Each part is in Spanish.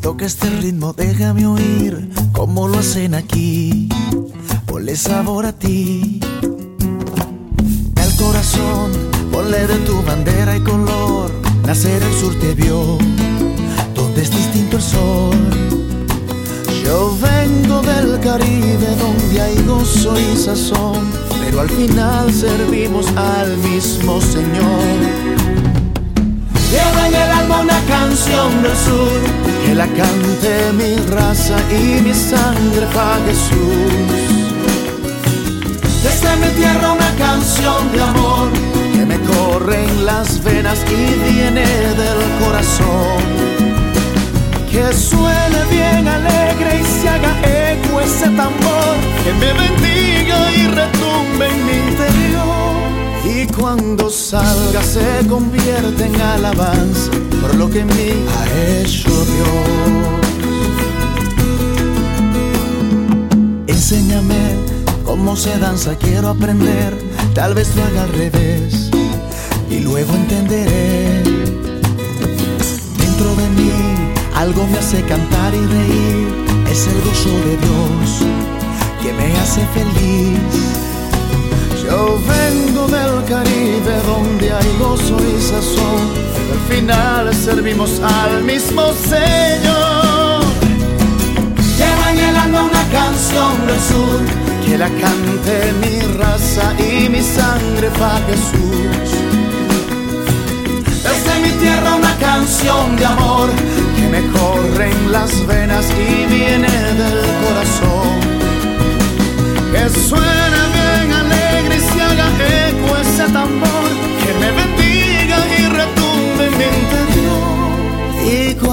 toca este ritmo, déjame oír cómo lo hacen aquí. Ponle sabor a ti. El corazón, ponle de tu bandera y color. Nacer el sur te vio, donde es distinto el sol. Yo vengo del Caribe donde hay gozo y sazón, pero al final servimos al mismo Señor. Lleva en el alma una canción que la cante mi raza y mi sangre para Jesús. Desde mi tierra una canción de amor, que me corre en las venas y viene del corazón. Que suene bien alegre y se haga eco ese tambor, que me bendiga y retumbe en mi interior. Y cuando salga se convierte en alabanza que en mí ha hecho Dios. Enséñame cómo se danza, quiero aprender, tal vez lo haga al revés y luego entenderé. Dentro de mí algo me hace cantar y reír, es el gozo de Dios que me hace feliz. Yo vengo del Caribe donde hay gozo y sazón, final servimos al mismo Señor. Lleva en el alma una canción del sur, que la cante mi raza y mi sangre para Jesús. Desde mi tierra una canción de amor que me corre en las venas y viene del corazón. Que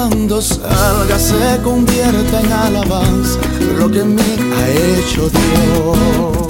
cuando salga se convierta en alabanza lo que en mí ha hecho Dios.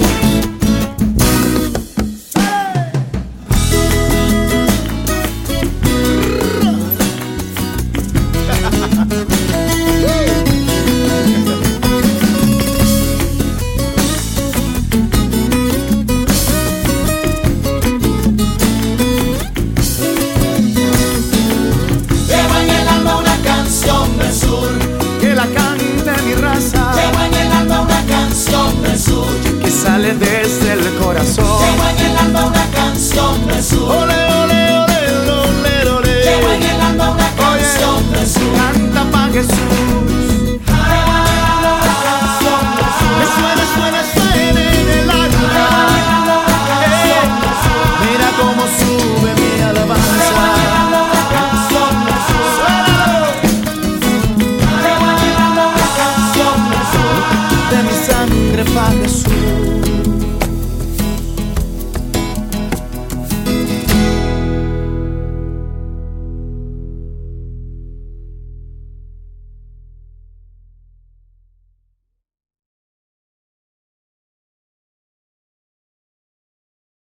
desde el corazón. Llevo en el alma una canción de su. Ole, ole, ole, ole, ole. Llevo en el alma una canción de su. Canta pa' Jesús.